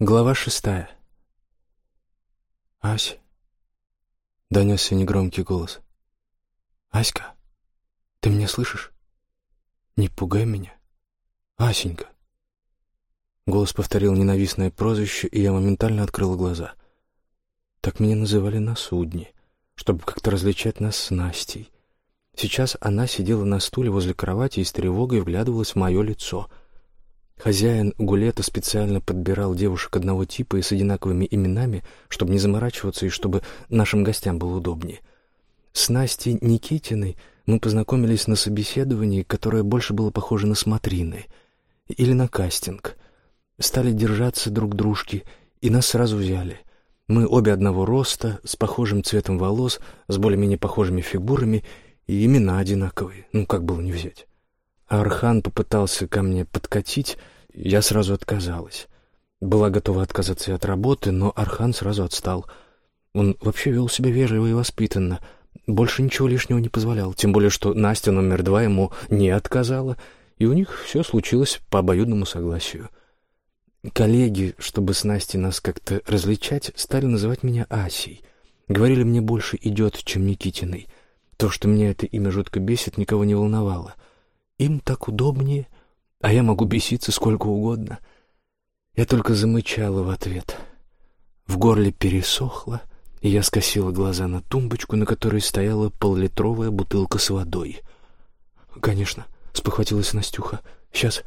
Глава шестая. «Ась!» — донесся негромкий голос. «Аська, ты меня слышишь? Не пугай меня. Асенька!» Голос повторил ненавистное прозвище, и я моментально открыла глаза. Так меня называли на судне, чтобы как-то различать нас с Настей. Сейчас она сидела на стуле возле кровати и с тревогой вглядывалась в мое лицо — Хозяин гулета специально подбирал девушек одного типа и с одинаковыми именами, чтобы не заморачиваться и чтобы нашим гостям было удобнее. С Настей Никитиной мы познакомились на собеседовании, которое больше было похоже на смотрины или на кастинг. Стали держаться друг дружки, и нас сразу взяли. Мы обе одного роста, с похожим цветом волос, с более-менее похожими фигурами, и имена одинаковые. Ну, как было не взять? Архан попытался ко мне подкатить, я сразу отказалась. Была готова отказаться и от работы, но Архан сразу отстал. Он вообще вел себя вежливо и воспитанно, больше ничего лишнего не позволял, тем более что Настя номер два ему не отказала, и у них все случилось по обоюдному согласию. Коллеги, чтобы с Настей нас как-то различать, стали называть меня Асей. Говорили, мне больше идет, чем Никитиной. То, что меня это имя жутко бесит, никого не волновало. Им так удобнее — а я могу беситься сколько угодно. Я только замычала в ответ. В горле пересохло, и я скосила глаза на тумбочку, на которой стояла поллитровая бутылка с водой. «Конечно», — спохватилась Настюха. «Сейчас...»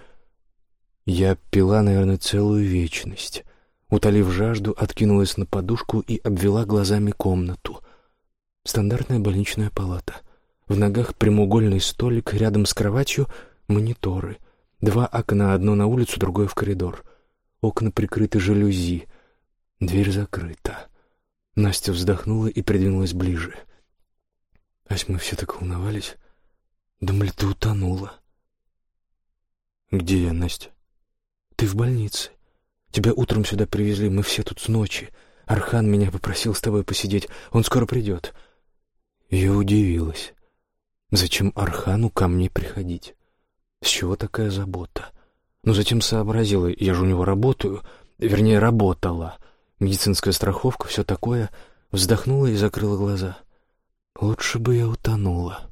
Я пила, наверное, целую вечность. Утолив жажду, откинулась на подушку и обвела глазами комнату. Стандартная больничная палата. В ногах прямоугольный столик, рядом с кроватью — мониторы. Два окна, одно на улицу, другое в коридор. Окна прикрыты жалюзи. Дверь закрыта. Настя вздохнула и придвинулась ближе. Ась, мы все так волновались. Думали, ты утонула. Где я, Настя? Ты в больнице. Тебя утром сюда привезли, мы все тут с ночи. Архан меня попросил с тобой посидеть. Он скоро придет. Я удивилась. Зачем Архану ко мне приходить? С чего такая забота? Но затем сообразила, я же у него работаю, вернее, работала. Медицинская страховка, все такое. Вздохнула и закрыла глаза. Лучше бы я утонула.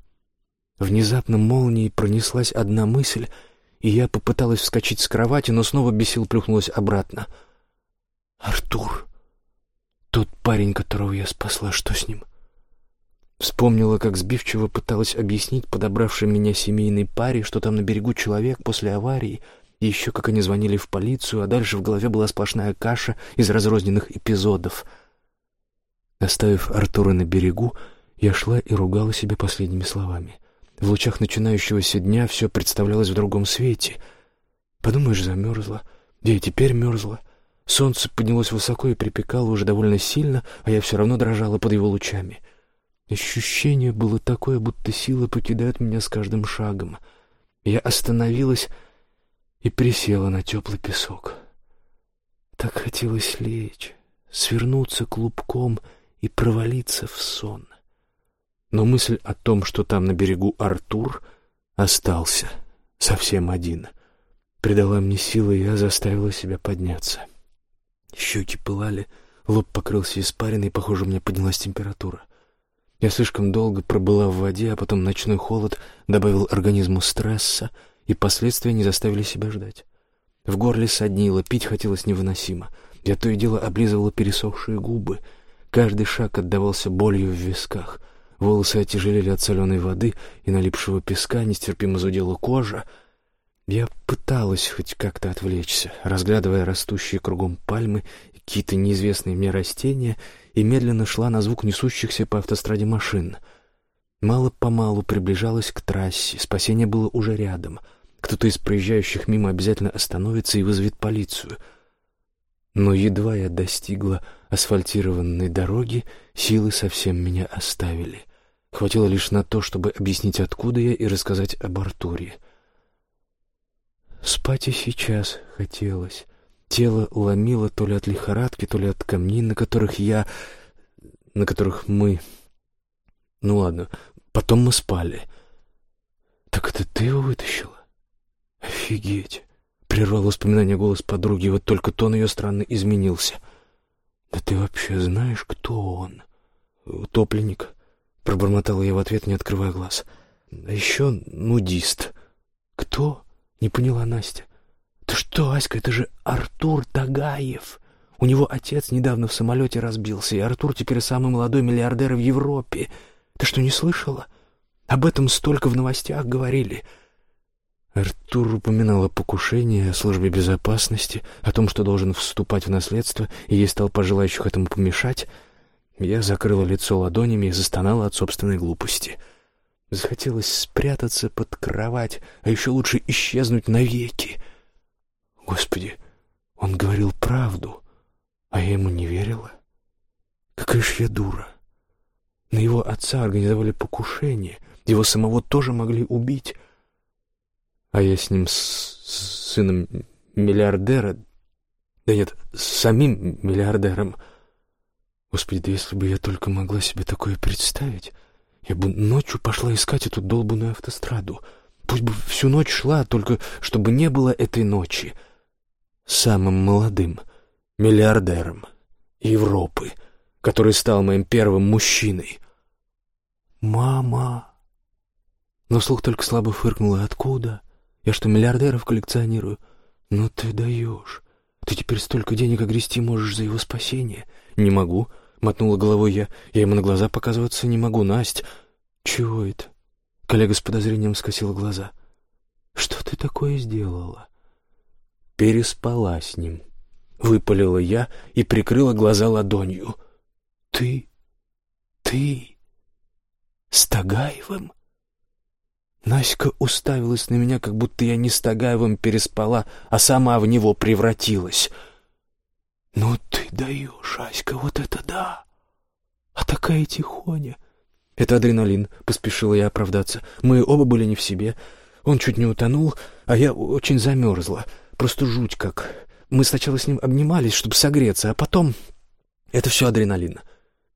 Внезапно молнией пронеслась одна мысль, и я попыталась вскочить с кровати, но снова без сил плюхнулась обратно. «Артур! Тот парень, которого я спасла, что с ним?» Вспомнила, как сбивчиво пыталась объяснить подобравшей меня семейной паре, что там на берегу человек после аварии, и еще как они звонили в полицию, а дальше в голове была сплошная каша из разрозненных эпизодов. Оставив Артура на берегу, я шла и ругала себя последними словами. В лучах начинающегося дня все представлялось в другом свете. Подумаешь, замерзла. Я и теперь мерзла. Солнце поднялось высоко и припекало уже довольно сильно, а я все равно дрожала под его лучами — Ощущение было такое, будто сила покидает меня с каждым шагом. Я остановилась и присела на теплый песок. Так хотелось лечь, свернуться клубком и провалиться в сон. Но мысль о том, что там на берегу Артур, остался совсем один. Придала мне силы, и я заставила себя подняться. Щеки пылали, лоб покрылся испариной, похоже, у меня поднялась температура. Я слишком долго пробыла в воде, а потом ночной холод добавил организму стресса, и последствия не заставили себя ждать. В горле соднило, пить хотелось невыносимо. Я то и дело облизывала пересохшие губы. Каждый шаг отдавался болью в висках. Волосы отяжелели от соленой воды и налипшего песка, нестерпимо зудела кожа. Я пыталась хоть как-то отвлечься, разглядывая растущие кругом пальмы и какие-то неизвестные мне растения — и медленно шла на звук несущихся по автостраде машин. Мало-помалу приближалась к трассе, спасение было уже рядом. Кто-то из проезжающих мимо обязательно остановится и вызовет полицию. Но едва я достигла асфальтированной дороги, силы совсем меня оставили. Хватило лишь на то, чтобы объяснить, откуда я, и рассказать об Артуре. Спать и сейчас хотелось. Тело ломило то ли от лихорадки, то ли от камней, на которых я... на которых мы... Ну ладно, потом мы спали. Так это ты его вытащила? Офигеть. Прервал воспоминание голос подруги, вот только тон ее странно изменился. «Да ты вообще знаешь, кто он?» «Утопленник», — пробормотал я в ответ, не открывая глаз. «А еще нудист». «Кто?» — не поняла Настя. «Ты что, Аська, это же Артур Тагаев!» У него отец недавно в самолете разбился, и Артур теперь самый молодой миллиардер в Европе. Ты что, не слышала? Об этом столько в новостях говорили. Артур упоминал о покушении, о службе безопасности, о том, что должен вступать в наследство, и ей стал пожелающих этому помешать. Я закрыла лицо ладонями и застонала от собственной глупости. Захотелось спрятаться под кровать, а еще лучше исчезнуть навеки. Господи, он говорил правду. А я ему не верила. Какая ж я дура. На его отца организовали покушение. Его самого тоже могли убить. А я с ним, с, с сыном миллиардера... Да нет, с самим миллиардером. Господи, да если бы я только могла себе такое представить, я бы ночью пошла искать эту долбанную автостраду. Пусть бы всю ночь шла, только чтобы не было этой ночи. Самым молодым — миллиардером Европы, который стал моим первым мужчиной. «Мама!» Но слух только слабо фыркнула. «Откуда? Я что, миллиардеров коллекционирую? Ну ты даешь. Ты теперь столько денег огрести можешь за его спасение?» «Не могу», — мотнула головой я. «Я ему на глаза показываться не могу, Насть». «Чего это?» Коллега с подозрением скосила глаза. «Что ты такое сделала?» «Переспала с ним», выпалила я и прикрыла глаза ладонью. «Ты? Ты? С Тагаевым?» Наська уставилась на меня, как будто я не с Тагаевым переспала, а сама в него превратилась. «Ну ты даешь, Аська, вот это да! А такая тихоня!» «Это адреналин», — поспешила я оправдаться. «Мы оба были не в себе. Он чуть не утонул, а я очень замерзла. Просто жуть как. Мы сначала с ним обнимались, чтобы согреться, а потом... Это все адреналин.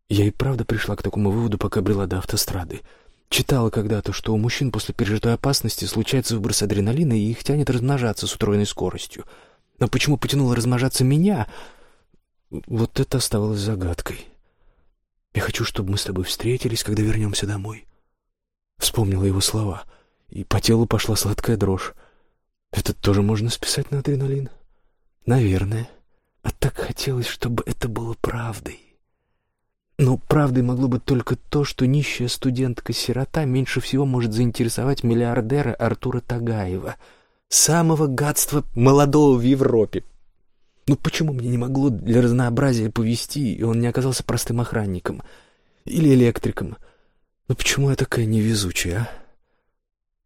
Я и правда пришла к такому выводу, пока брела до автострады. Читала когда-то, что у мужчин после пережитой опасности случается выброс адреналина, и их тянет размножаться с утроенной скоростью. Но почему потянуло размножаться меня? Вот это оставалось загадкой. Я хочу, чтобы мы с тобой встретились, когда вернемся домой. Вспомнила его слова, и по телу пошла сладкая дрожь. Это тоже можно списать на адреналин? Наверное. А так хотелось, чтобы это было правдой. Но правдой могло быть только то, что нищая студентка-сирота меньше всего может заинтересовать миллиардера Артура Тагаева, самого гадства молодого в Европе. Ну почему мне не могло для разнообразия повести, и он не оказался простым охранником или электриком? Ну почему я такая невезучая, а?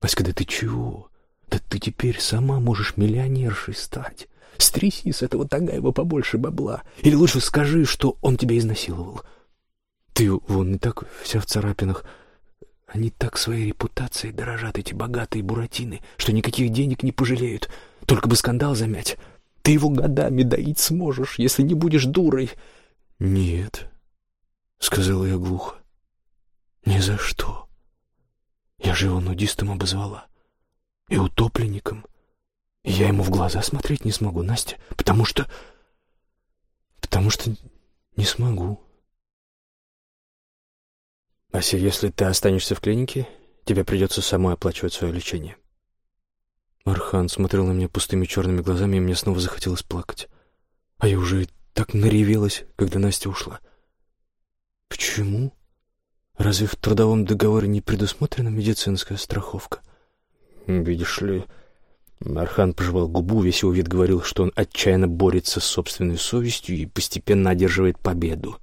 Васька, да ты чего? Да ты теперь сама можешь миллионершей стать. Стряси с этого Тагаева побольше бабла. Или лучше скажи, что он тебя изнасиловал. Ты вон не так вся в царапинах. Они так своей репутацией дорожат, эти богатые буратины, что никаких денег не пожалеют. Только бы скандал замять. Ты его годами доить сможешь, если не будешь дурой. Нет, — сказала я глухо. Ни за что. Я же его нудистом обозвала. И утопленником. Я ему в глаза смотреть не смогу, Настя, потому что... Потому что не смогу. Ася, если ты останешься в клинике, тебе придется самой оплачивать свое лечение. Архан смотрел на меня пустыми черными глазами, и мне снова захотелось плакать. А я уже так наревелась, когда Настя ушла. Почему? Разве в трудовом договоре не предусмотрена медицинская страховка? Видишь ли, Архан пожевал губу, весь его вид говорил, что он отчаянно борется с собственной совестью и постепенно одерживает победу.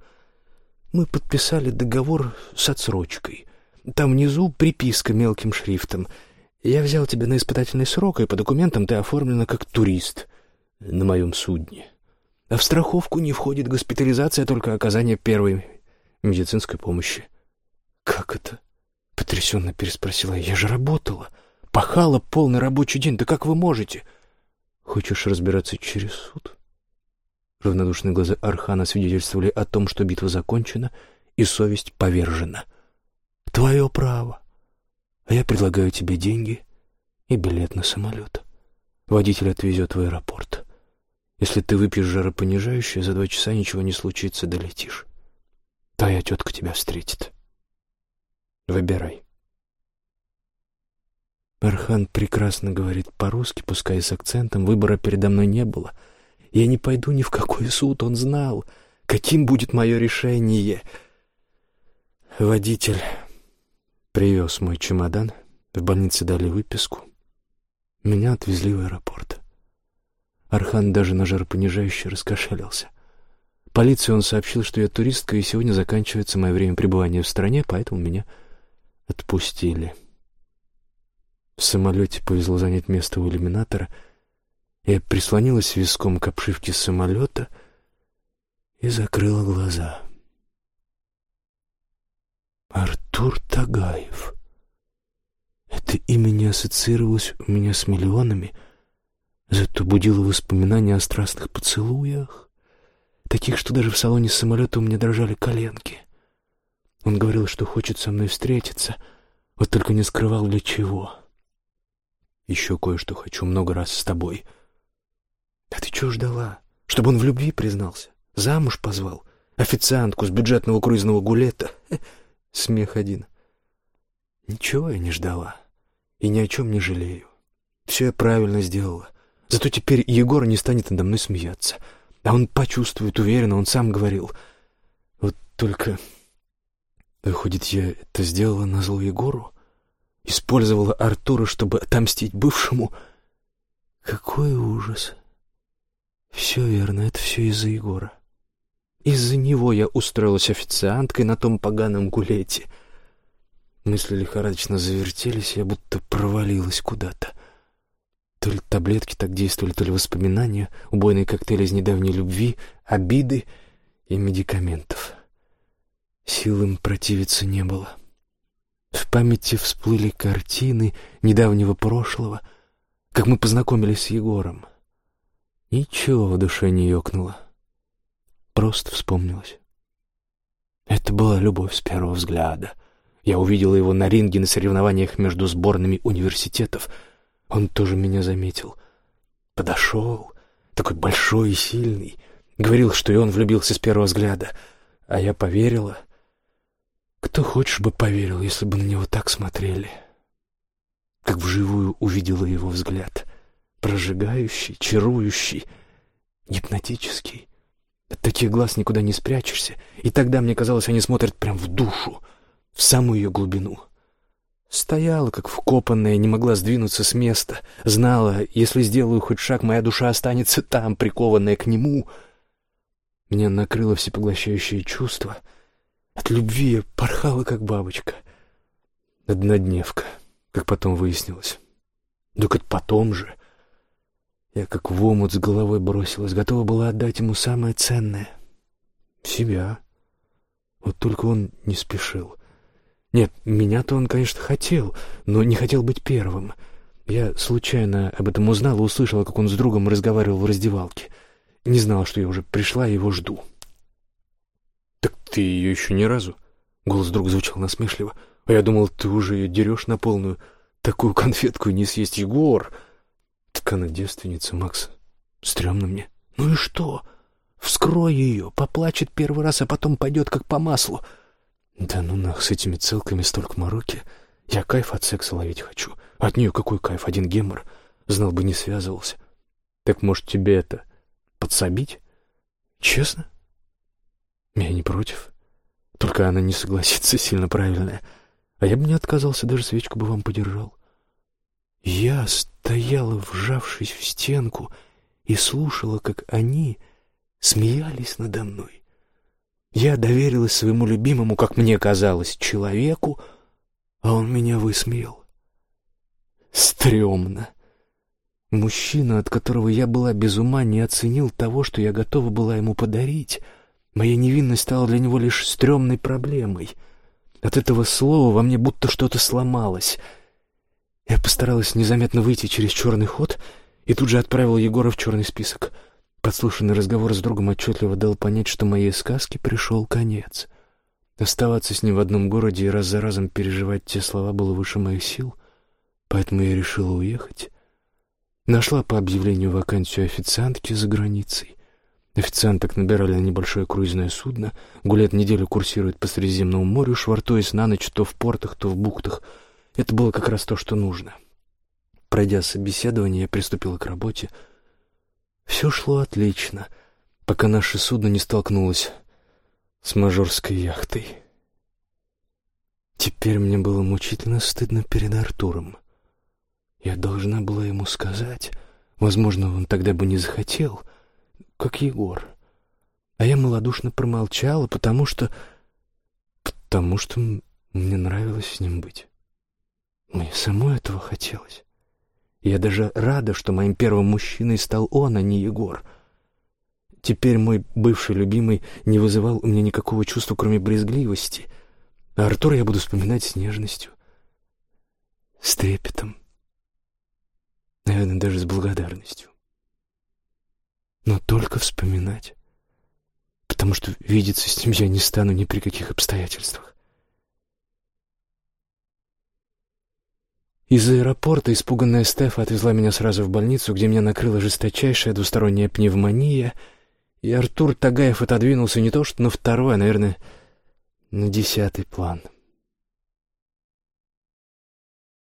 Мы подписали договор с отсрочкой. Там внизу приписка мелким шрифтом. Я взял тебя на испытательный срок, и по документам ты оформлена как турист на моем судне. А в страховку не входит госпитализация, только оказание первой медицинской помощи. «Как это?» — потрясенно переспросила я. «Я же работала». Пахала полный рабочий день. Да как вы можете? Хочешь разбираться через суд? Равнодушные глаза Архана свидетельствовали о том, что битва закончена и совесть повержена. Твое право. А я предлагаю тебе деньги и билет на самолет. Водитель отвезет в аэропорт. Если ты выпьешь жаропонижающее, за два часа ничего не случится, долетишь. Твоя тетка тебя встретит. Выбирай. Архан прекрасно говорит по-русски, пускай с акцентом. Выбора передо мной не было. Я не пойду ни в какой суд, он знал, каким будет мое решение. Водитель привез мой чемодан, в больнице дали выписку. Меня отвезли в аэропорт. Архан даже на жаропонижающе раскошелился. Полиции он сообщил, что я туристка, и сегодня заканчивается мое время пребывания в стране, поэтому меня отпустили. В самолете повезло занять место у иллюминатора. Я прислонилась виском к обшивке самолета и закрыла глаза. Артур Тагаев. Это имя не ассоциировалось у меня с миллионами, зато будило воспоминания о страстных поцелуях, таких, что даже в салоне самолета у меня дрожали коленки. Он говорил, что хочет со мной встретиться, вот только не скрывал для чего. Еще кое-что хочу много раз с тобой. А ты чего ждала? Чтобы он в любви признался? Замуж позвал? Официантку с бюджетного круизного гулета? Смех один. Ничего я не ждала. И ни о чем не жалею. Все я правильно сделала. Зато теперь Егор не станет надо мной смеяться. А он почувствует, уверенно, он сам говорил. Вот только... Выходит, я это сделала на зло Егору? Использовала Артура, чтобы отомстить бывшему? Какой ужас! Все верно, это все из-за Егора. Из-за него я устроилась официанткой на том поганом гулете. Мысли лихорадочно завертелись, я будто провалилась куда-то. То ли таблетки так действовали, то ли воспоминания, убойные коктейли из недавней любви, обиды и медикаментов. Сил им противиться не было. В памяти всплыли картины недавнего прошлого, как мы познакомились с Егором. Ничего в душе не ёкнуло. Просто вспомнилось. Это была любовь с первого взгляда. Я увидела его на ринге на соревнованиях между сборными университетов. Он тоже меня заметил. Подошел, такой большой и сильный. Говорил, что и он влюбился с первого взгляда. А я поверила. Кто хочешь бы поверил, если бы на него так смотрели. Как вживую увидела его взгляд. Прожигающий, чарующий, гипнотический. От таких глаз никуда не спрячешься, и тогда, мне казалось, они смотрят прям в душу, в самую ее глубину. Стояла, как вкопанная, не могла сдвинуться с места, знала, если сделаю хоть шаг, моя душа останется там, прикованная к нему. Меня накрыло всепоглощающее чувство. От любви я порхала, как бабочка. Однодневка, как потом выяснилось. Так это потом же. Я как в омут с головой бросилась, готова была отдать ему самое ценное — себя. Вот только он не спешил. Нет, меня-то он, конечно, хотел, но не хотел быть первым. Я случайно об этом узнала, услышала, как он с другом разговаривал в раздевалке. Не знала, что я уже пришла и его жду. «Так ты ее еще ни разу?» Голос друга звучал насмешливо. «А я думал, ты уже ее дерешь на полную. Такую конфетку не съесть, Егор!» Так она девственница, Макс. Стремно мне. Ну и что? Вскрой ее, поплачет первый раз, а потом пойдет как по маслу. Да ну нах, с этими целками столько мороки. Я кайф от секса ловить хочу. От нее какой кайф, один гемор. Знал бы, не связывался. Так может тебе это подсобить? Честно? Я не против. Только она не согласится, сильно правильная. А я бы не отказался, даже свечку бы вам подержал. Я стояла, вжавшись в стенку, и слушала, как они смеялись надо мной. Я доверилась своему любимому, как мне казалось, человеку, а он меня высмеял. Стремно. Мужчина, от которого я была без ума, не оценил того, что я готова была ему подарить. Моя невинность стала для него лишь стрёмной проблемой. От этого слова во мне будто что-то сломалось — я постаралась незаметно выйти через черный ход и тут же отправила Егора в черный список. Подслушанный разговор с другом отчетливо дал понять, что моей сказке пришел конец. Оставаться с ним в одном городе и раз за разом переживать те слова было выше моих сил, поэтому я решила уехать. Нашла по объявлению вакансию официантки за границей. Официанток набирали на небольшое круизное судно. Гулет неделю курсирует по Средиземному морю, швартуясь на ночь то в портах, то в бухтах. Это было как раз то, что нужно. Пройдя собеседование, я приступила к работе. Все шло отлично, пока наше судно не столкнулось с мажорской яхтой. Теперь мне было мучительно стыдно перед Артуром. Я должна была ему сказать, возможно, он тогда бы не захотел, как Егор. А я малодушно промолчала, потому что... потому что мне нравилось с ним быть. Мне самой этого хотелось. Я даже рада, что моим первым мужчиной стал он, а не Егор. Теперь мой бывший любимый не вызывал у меня никакого чувства, кроме брезгливости. А Артура я буду вспоминать с нежностью, с трепетом, наверное, даже с благодарностью. Но только вспоминать, потому что видеться с ним я не стану ни при каких обстоятельствах. Из аэропорта испуганная Стефа отвезла меня сразу в больницу, где меня накрыла жесточайшая двусторонняя пневмония, и Артур Тагаев отодвинулся не то что на второй, а, наверное, на десятый план —